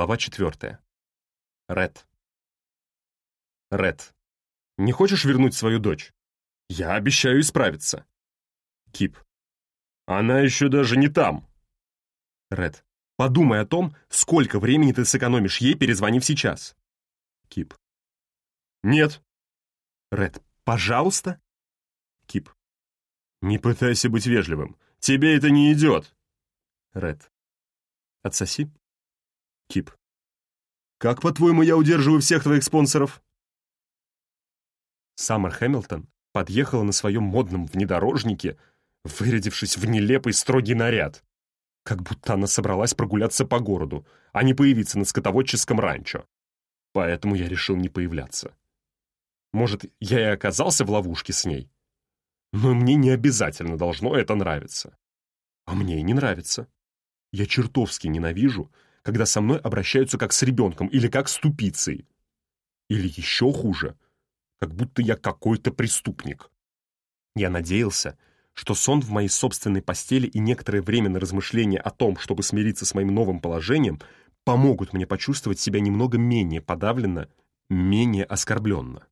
Глава четвертая. Ред. Ред. Не хочешь вернуть свою дочь? Я обещаю исправиться. Кип. Она еще даже не там. Ред. Подумай о том, сколько времени ты сэкономишь ей, перезвонив сейчас. Кип. Нет. Ред. Пожалуйста. Кип. Не пытайся быть вежливым. Тебе это не идет. Ред. Отсоси. Кип. Как, по-твоему, я удерживаю всех твоих спонсоров? Саммер Хэмилтон подъехала на своем модном внедорожнике, вырядившись в нелепый строгий наряд. Как будто она собралась прогуляться по городу, а не появиться на скотоводческом ранчо. Поэтому я решил не появляться. Может, я и оказался в ловушке с ней? Но мне не обязательно должно это нравиться. А мне и не нравится. Я чертовски ненавижу, когда со мной обращаются как с ребенком или как с тупицей. Или еще хуже, как будто я какой-то преступник. Я надеялся, что сон в моей собственной постели и некоторое время на размышление о том, чтобы смириться с моим новым положением, помогут мне почувствовать себя немного менее подавленно, менее оскорбленно.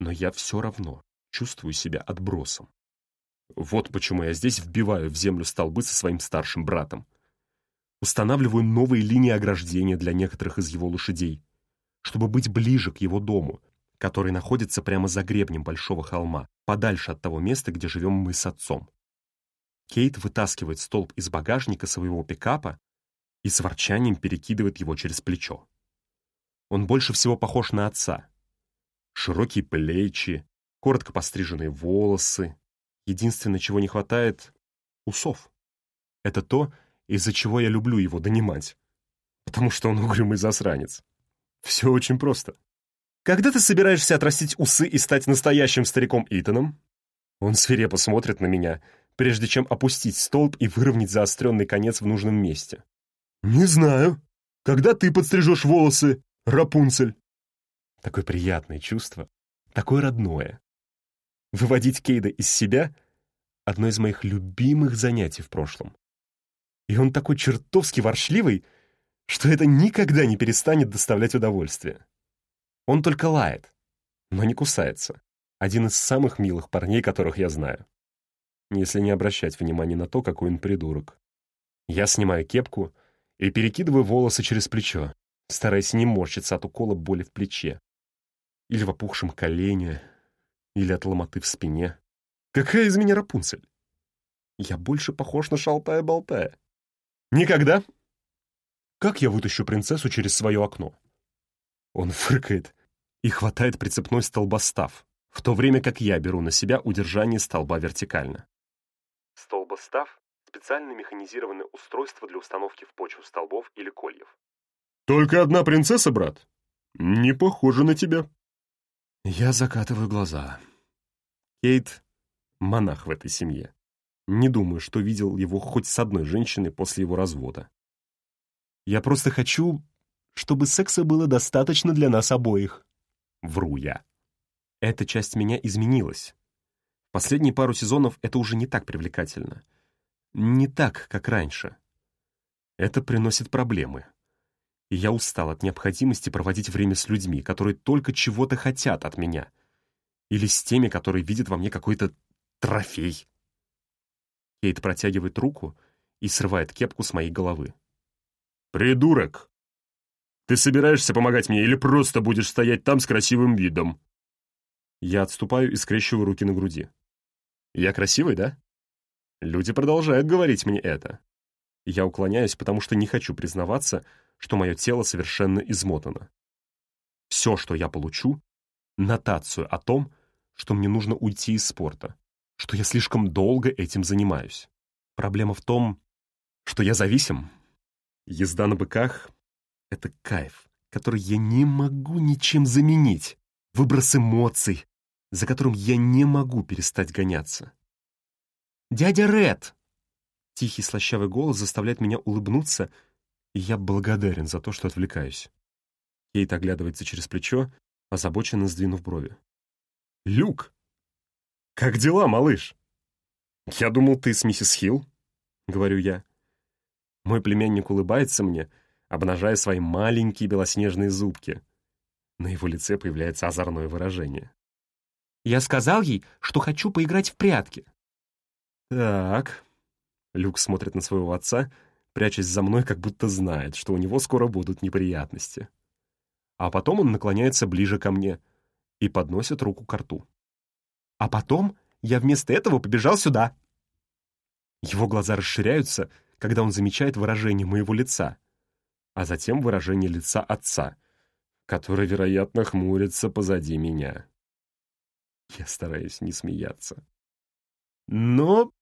Но я все равно чувствую себя отбросом. Вот почему я здесь вбиваю в землю столбы со своим старшим братом. Устанавливаю новые линии ограждения для некоторых из его лошадей, чтобы быть ближе к его дому, который находится прямо за гребнем большого холма, подальше от того места, где живем мы с отцом. Кейт вытаскивает столб из багажника своего пикапа и с ворчанием перекидывает его через плечо. Он больше всего похож на отца. Широкие плечи, коротко постриженные волосы. Единственное, чего не хватает — усов. Это то, из-за чего я люблю его донимать. Потому что он угрюмый засранец. Все очень просто. Когда ты собираешься отрастить усы и стать настоящим стариком Итаном? Он свирепо смотрит на меня, прежде чем опустить столб и выровнять заостренный конец в нужном месте. «Не знаю. Когда ты подстрижешь волосы, Рапунцель?» Такое приятное чувство, такое родное. Выводить Кейда из себя — одно из моих любимых занятий в прошлом. И он такой чертовски ворчливый, что это никогда не перестанет доставлять удовольствие. Он только лает, но не кусается. Один из самых милых парней, которых я знаю. Если не обращать внимания на то, какой он придурок. Я снимаю кепку и перекидываю волосы через плечо, стараясь не морщиться от укола боли в плече. Или в опухшем колене, или от ломоты в спине. Какая из меня Рапунцель? Я больше похож на шалтая-болтая. Никогда. Как я вытащу принцессу через свое окно? Он фыркает и хватает прицепной столбостав, в то время как я беру на себя удержание столба вертикально. Столбостав — специальное механизированное устройство для установки в почву столбов или кольев. «Только одна принцесса, брат? Не похоже на тебя». Я закатываю глаза. Кейт — монах в этой семье. Не думаю, что видел его хоть с одной женщиной после его развода. Я просто хочу, чтобы секса было достаточно для нас обоих. Вру я. Эта часть меня изменилась. Последние пару сезонов это уже не так привлекательно. Не так, как раньше. Это приносит проблемы и я устал от необходимости проводить время с людьми, которые только чего-то хотят от меня, или с теми, которые видят во мне какой-то трофей. Кейт протягивает руку и срывает кепку с моей головы. «Придурок! Ты собираешься помогать мне или просто будешь стоять там с красивым видом?» Я отступаю и скрещиваю руки на груди. «Я красивый, да?» Люди продолжают говорить мне это. Я уклоняюсь, потому что не хочу признаваться, что мое тело совершенно измотано. Все, что я получу, нотацию о том, что мне нужно уйти из спорта, что я слишком долго этим занимаюсь. Проблема в том, что я зависим. Езда на быках — это кайф, который я не могу ничем заменить, выброс эмоций, за которым я не могу перестать гоняться. «Дядя Ред!» Тихий слащавый голос заставляет меня улыбнуться — и я благодарен за то, что отвлекаюсь. Кейт оглядывается через плечо, озабоченно сдвинув брови. «Люк! Как дела, малыш?» «Я думал, ты с миссис Хилл», — говорю я. Мой племянник улыбается мне, обнажая свои маленькие белоснежные зубки. На его лице появляется озорное выражение. «Я сказал ей, что хочу поиграть в прятки». «Так...» Люк смотрит на своего отца, прячась за мной, как будто знает, что у него скоро будут неприятности. А потом он наклоняется ближе ко мне и подносит руку к рту. А потом я вместо этого побежал сюда. Его глаза расширяются, когда он замечает выражение моего лица, а затем выражение лица отца, который, вероятно, хмурится позади меня. Я стараюсь не смеяться. Но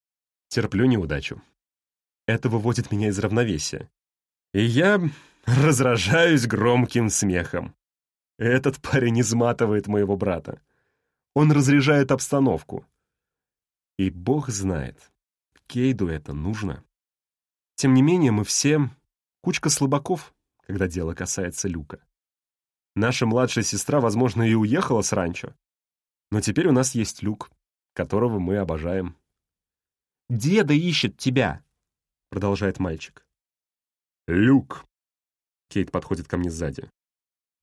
терплю неудачу. Это выводит меня из равновесия. И я разражаюсь громким смехом. Этот парень изматывает моего брата. Он разряжает обстановку. И бог знает, Кейду это нужно. Тем не менее, мы все кучка слабаков, когда дело касается Люка. Наша младшая сестра, возможно, и уехала с ранчо. Но теперь у нас есть Люк, которого мы обожаем. «Деда ищет тебя!» — продолжает мальчик. «Люк!» — Кейт подходит ко мне сзади.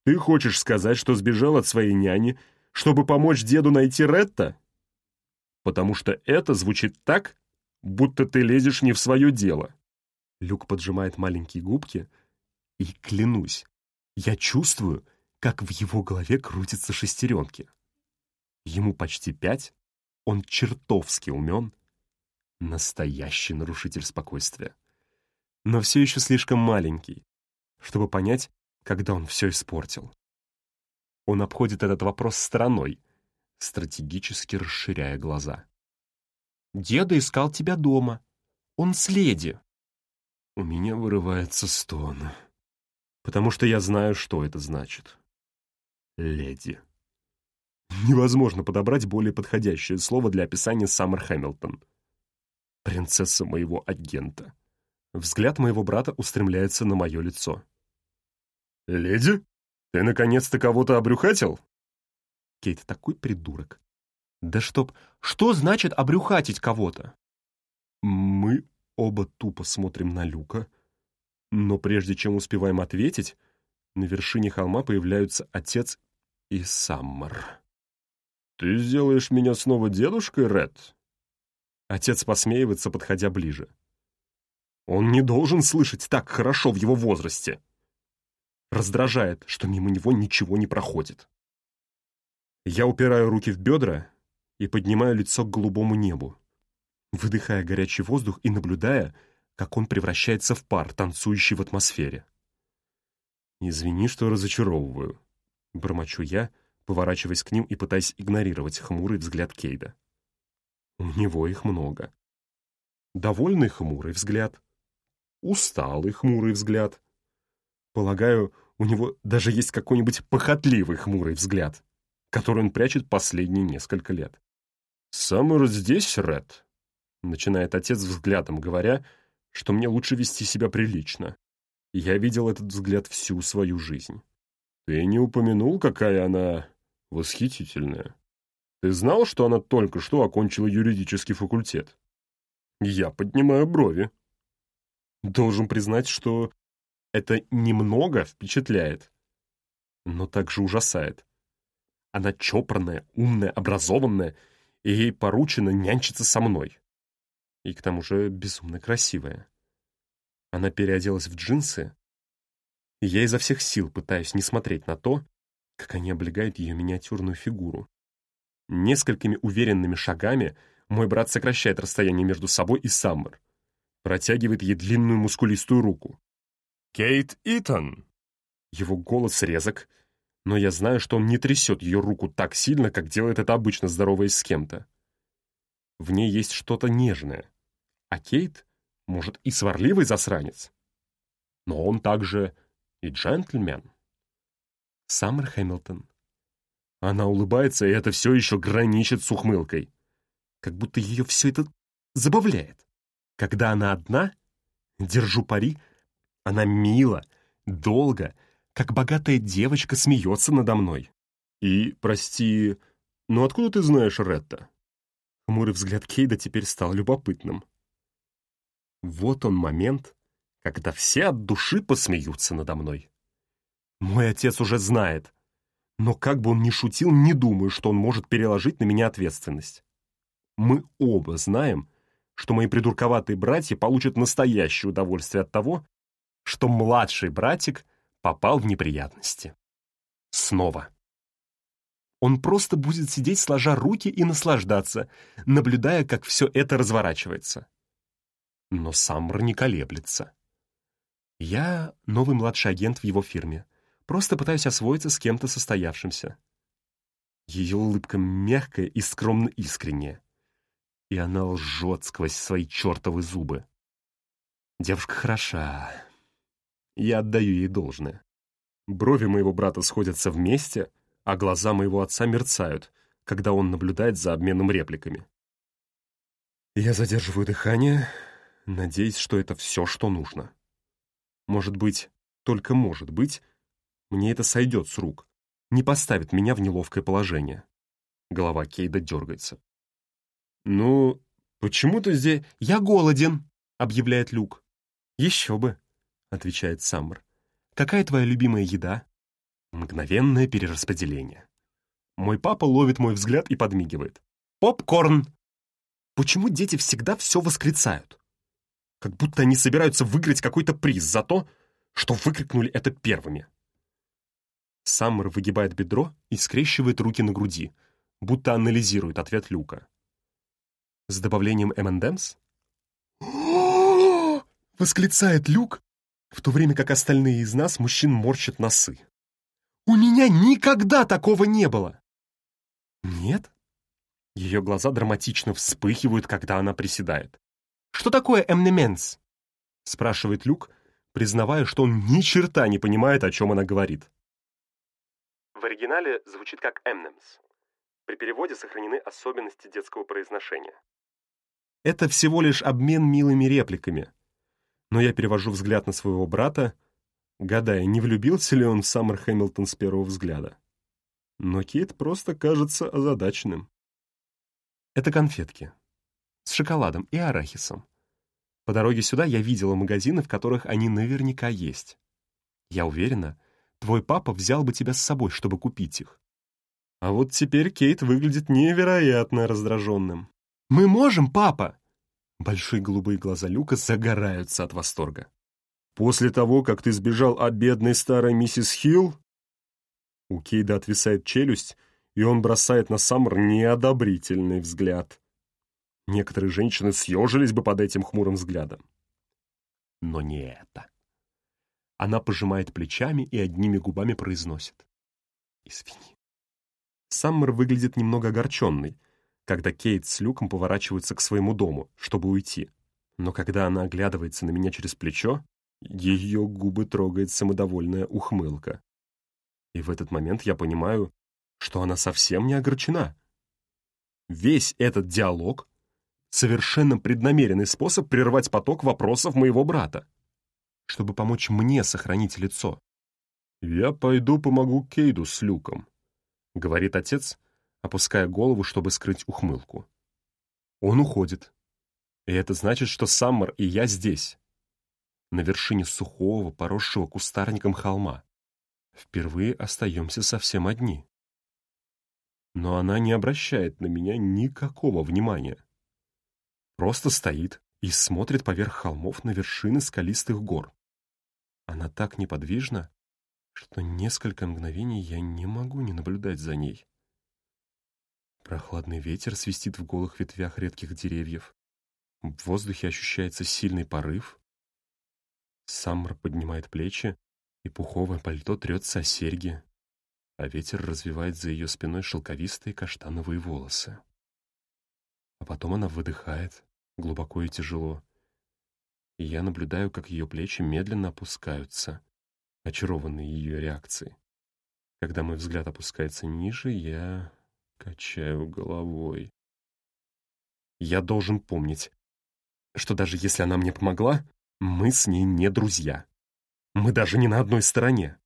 «Ты хочешь сказать, что сбежал от своей няни, чтобы помочь деду найти Ретта? Потому что это звучит так, будто ты лезешь не в свое дело». Люк поджимает маленькие губки, и, клянусь, я чувствую, как в его голове крутятся шестеренки. Ему почти пять, он чертовски умен, Настоящий нарушитель спокойствия. Но все еще слишком маленький, чтобы понять, когда он все испортил. Он обходит этот вопрос стороной, стратегически расширяя глаза. «Деда искал тебя дома. Он с леди». У меня вырывается стон, потому что я знаю, что это значит. Леди. Невозможно подобрать более подходящее слово для описания Саммер Хэмилтон — принцесса моего агента. Взгляд моего брата устремляется на мое лицо. «Леди, ты наконец-то кого-то обрюхатил?» Кейт такой придурок. «Да чтоб... Что значит обрюхатить кого-то?» Мы оба тупо смотрим на Люка, но прежде чем успеваем ответить, на вершине холма появляются отец и Саммер. «Ты сделаешь меня снова дедушкой, Ред?» Отец посмеивается, подходя ближе. Он не должен слышать так хорошо в его возрасте. Раздражает, что мимо него ничего не проходит. Я упираю руки в бедра и поднимаю лицо к голубому небу, выдыхая горячий воздух и наблюдая, как он превращается в пар, танцующий в атмосфере. «Извини, что разочаровываю», — бормочу я, поворачиваясь к ним и пытаясь игнорировать хмурый взгляд Кейда. У него их много. Довольный хмурый взгляд. Усталый хмурый взгляд. Полагаю, у него даже есть какой-нибудь похотливый хмурый взгляд, который он прячет последние несколько лет. «Саммер здесь, Ред?» — начинает отец взглядом, говоря, что мне лучше вести себя прилично. Я видел этот взгляд всю свою жизнь. «Ты не упомянул, какая она восхитительная?» Ты знал, что она только что окончила юридический факультет? Я поднимаю брови. Должен признать, что это немного впечатляет, но также ужасает. Она чопорная, умная, образованная, и ей поручено нянчиться со мной. И к тому же безумно красивая. Она переоделась в джинсы, и я изо всех сил пытаюсь не смотреть на то, как они облегают ее миниатюрную фигуру. Несколькими уверенными шагами мой брат сокращает расстояние между собой и Саммер. Протягивает ей длинную мускулистую руку. «Кейт Итон!» Его голос резок, но я знаю, что он не трясет ее руку так сильно, как делает это обычно, здороваясь с кем-то. В ней есть что-то нежное. А Кейт, может, и сварливый засранец. Но он также и джентльмен. Саммер Хэмилтон она улыбается, и это все еще граничит с ухмылкой. Как будто ее все это забавляет. Когда она одна, держу пари, она мило, долго, как богатая девочка смеется надо мной. И, прости, но откуда ты знаешь Ретта? Хмурый взгляд Кейда теперь стал любопытным. Вот он момент, когда все от души посмеются надо мной. Мой отец уже знает, но как бы он ни шутил, не думаю, что он может переложить на меня ответственность. Мы оба знаем, что мои придурковатые братья получат настоящее удовольствие от того, что младший братик попал в неприятности. Снова. Он просто будет сидеть сложа руки и наслаждаться, наблюдая, как все это разворачивается. Но Саммер не колеблется. Я новый младший агент в его фирме. Просто пытаюсь освоиться с кем-то состоявшимся. Ее улыбка мягкая и скромно искренняя. И она лжет сквозь свои чертовы зубы. Девушка хороша. Я отдаю ей должное. Брови моего брата сходятся вместе, а глаза моего отца мерцают, когда он наблюдает за обменом репликами. Я задерживаю дыхание, надеясь, что это все, что нужно. Может быть, только может быть, мне это сойдет с рук, не поставит меня в неловкое положение. Голова Кейда дергается. «Ну, почему ты здесь...» «Я голоден», — объявляет Люк. «Еще бы», — отвечает Саммер. «Какая твоя любимая еда?» Мгновенное перераспределение. Мой папа ловит мой взгляд и подмигивает. «Попкорн!» Почему дети всегда все восклицают? Как будто они собираются выиграть какой-то приз за то, что выкрикнули это первыми. Саммер выгибает бедро и скрещивает руки на груди, будто анализирует ответ Люка. С добавлением M&M's? восклицает Люк, в то время как остальные из нас мужчин морщат носы. «У меня никогда такого не было!» «Нет?» Ее глаза драматично вспыхивают, когда она приседает. «Что такое M&M's?» спрашивает Люк, признавая, что он ни черта не понимает, о чем она говорит. В оригинале звучит как «M&M's». При переводе сохранены особенности детского произношения. Это всего лишь обмен милыми репликами. Но я перевожу взгляд на своего брата, гадая, не влюбился ли он в Саммер Хэмилтон с первого взгляда. Но Кит просто кажется озадаченным. Это конфетки. С шоколадом и арахисом. По дороге сюда я видела магазины, в которых они наверняка есть. Я уверена, Твой папа взял бы тебя с собой, чтобы купить их. А вот теперь Кейт выглядит невероятно раздраженным. «Мы можем, папа!» Большие голубые глаза Люка загораются от восторга. «После того, как ты сбежал от бедной старой миссис Хилл?» У Кейда отвисает челюсть, и он бросает на Саммер неодобрительный взгляд. Некоторые женщины съежились бы под этим хмурым взглядом. Но не это. Она пожимает плечами и одними губами произносит. «Извини». Саммер выглядит немного огорченной, когда Кейт с Люком поворачиваются к своему дому, чтобы уйти. Но когда она оглядывается на меня через плечо, ее губы трогает самодовольная ухмылка. И в этот момент я понимаю, что она совсем не огорчена. Весь этот диалог — совершенно преднамеренный способ прервать поток вопросов моего брата чтобы помочь мне сохранить лицо. «Я пойду помогу Кейду с Люком», — говорит отец, опуская голову, чтобы скрыть ухмылку. Он уходит. И это значит, что Саммер и я здесь, на вершине сухого, поросшего кустарником холма. Впервые остаемся совсем одни. Но она не обращает на меня никакого внимания. Просто стоит и смотрит поверх холмов на вершины скалистых гор. Она так неподвижна, что несколько мгновений я не могу не наблюдать за ней. Прохладный ветер свистит в голых ветвях редких деревьев. В воздухе ощущается сильный порыв. Саммер поднимает плечи, и пуховое пальто трется о серьги, а ветер развивает за ее спиной шелковистые каштановые волосы. А потом она выдыхает, глубоко и тяжело, и я наблюдаю, как ее плечи медленно опускаются, очарованные ее реакцией. Когда мой взгляд опускается ниже, я качаю головой. Я должен помнить, что даже если она мне помогла, мы с ней не друзья. Мы даже не на одной стороне.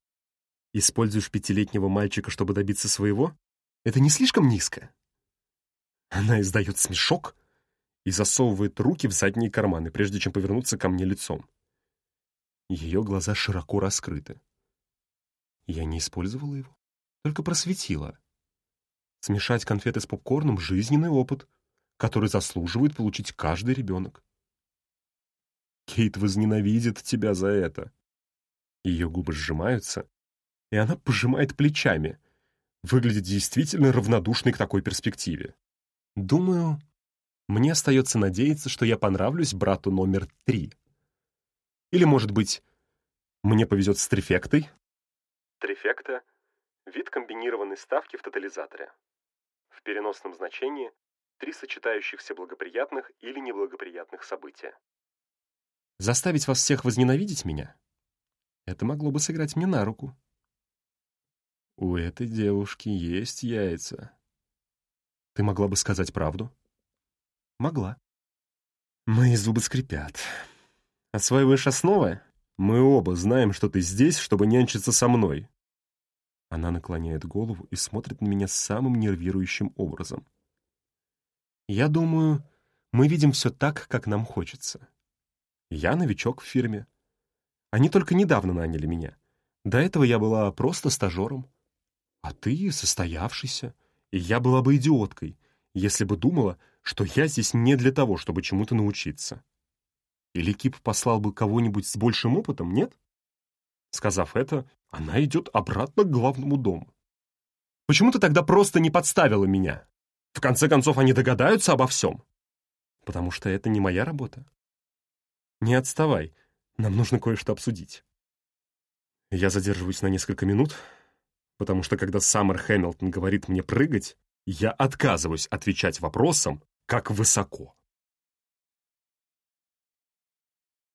Используешь пятилетнего мальчика, чтобы добиться своего? Это не слишком низко? Она издает смешок, и засовывает руки в задние карманы, прежде чем повернуться ко мне лицом. Ее глаза широко раскрыты. Я не использовала его, только просветила. Смешать конфеты с попкорном — жизненный опыт, который заслуживает получить каждый ребенок. Кейт возненавидит тебя за это. Ее губы сжимаются, и она пожимает плечами, выглядит действительно равнодушной к такой перспективе. Думаю, мне остается надеяться, что я понравлюсь брату номер три. Или, может быть, мне повезет с трифектой? Трифекта — вид комбинированной ставки в тотализаторе. В переносном значении — три сочетающихся благоприятных или неблагоприятных события. Заставить вас всех возненавидеть меня? Это могло бы сыграть мне на руку. У этой девушки есть яйца. Ты могла бы сказать правду? Могла. Мои зубы скрипят. Осваиваешь основы? Мы оба знаем, что ты здесь, чтобы нянчиться со мной. Она наклоняет голову и смотрит на меня самым нервирующим образом. Я думаю, мы видим все так, как нам хочется. Я новичок в фирме. Они только недавно наняли меня. До этого я была просто стажером. А ты состоявшийся, и я была бы идиоткой, если бы думала, что я здесь не для того, чтобы чему-то научиться. Или Кип послал бы кого-нибудь с большим опытом, нет? Сказав это, она идет обратно к главному дому. Почему ты тогда просто не подставила меня? В конце концов, они догадаются обо всем. Потому что это не моя работа. Не отставай, нам нужно кое-что обсудить. Я задерживаюсь на несколько минут, потому что когда Саммер Хэмилтон говорит мне прыгать, я отказываюсь отвечать вопросом, как высоко.